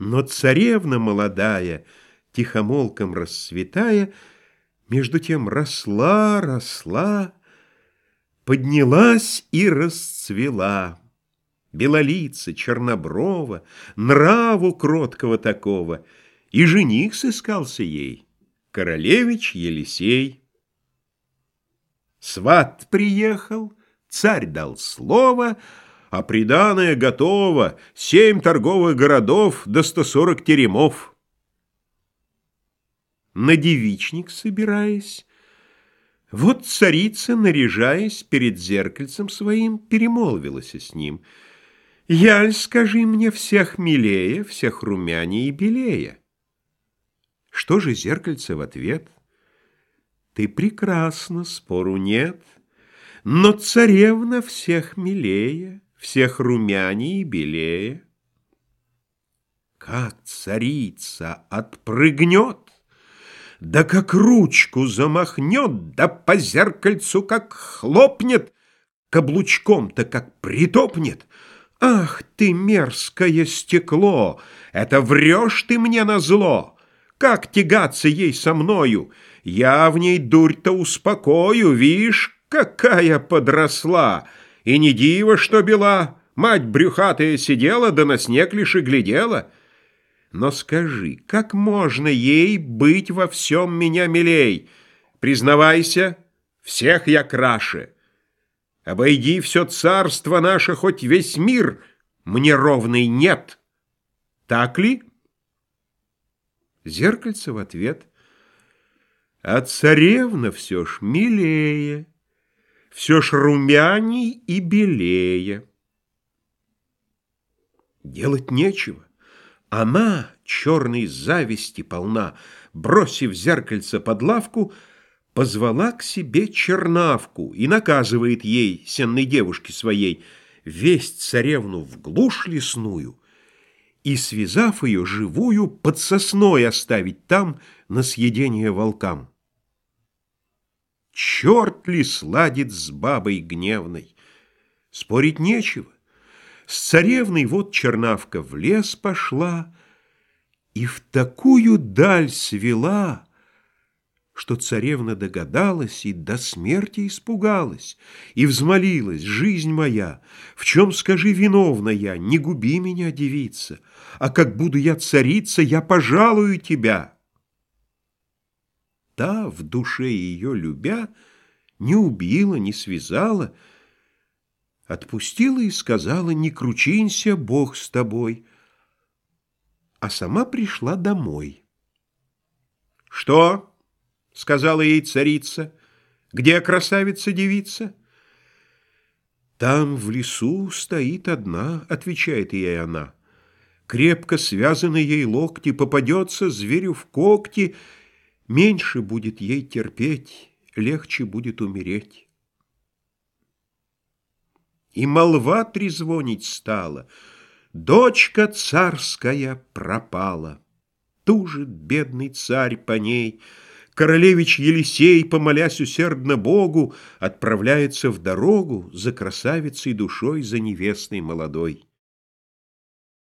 Но царевна молодая, Тихомолком расцветая, Между тем росла, росла, Поднялась и расцвела. Белолица, черноброва, Нраву кроткого такого, И жених сыскался ей, Королевич Елисей. Сват приехал, царь дал слово — а приданое готово, семь торговых городов до сто сорок теремов. На девичник собираясь, вот царица, наряжаясь перед зеркальцем своим, перемолвилась с ним. «Яль, скажи мне, всех милее, всех румянее и белее». Что же зеркальце в ответ? «Ты прекрасна, спору нет, но царевна всех милее» всех румяней и белее. Как царица отпрыгнет, да как ручку замахнет, да по зеркальцу как хлопнет, каблучком-то как притопнет. Ах ты, мерзкое стекло, это врешь ты мне на зло. Как тягаться ей со мною? Я в ней дурь-то успокою, видишь, какая подросла. И не диво, что бела, мать брюхатая сидела, да на снег лишь и глядела. Но скажи, как можно ей быть во всем меня милей? Признавайся, всех я краше. Обойди все царство наше, хоть весь мир, мне ровный нет. Так ли? Зеркальце в ответ. А царевна все ж милее все ж румяней и белее. Делать нечего. Она, черной зависти полна, бросив зеркальце под лавку, позвала к себе чернавку и наказывает ей, сенной девушке своей, весть царевну в глушь лесную и, связав ее живую, под сосной оставить там на съедение волкам. Черт ли сладит с бабой гневной? Спорить нечего. С царевной вот чернавка в лес пошла И в такую даль свела, Что царевна догадалась И до смерти испугалась, И взмолилась, жизнь моя, В чем, скажи, виновна я, Не губи меня, девица, А как буду я царица, Я пожалую тебя та, в душе ее любя, не убила, не связала, отпустила и сказала, не кручинься, Бог с тобой, а сама пришла домой. «Что?» — сказала ей царица. «Где красавица-девица?» «Там в лесу стоит одна», — отвечает ей она. Крепко связаны ей локти, попадется зверю в когти — Меньше будет ей терпеть, легче будет умереть. И молва трезвонить стала, Дочка царская пропала. Тужит бедный царь по ней, Королевич Елисей, помолясь усердно Богу, Отправляется в дорогу За красавицей душой, за невестной молодой.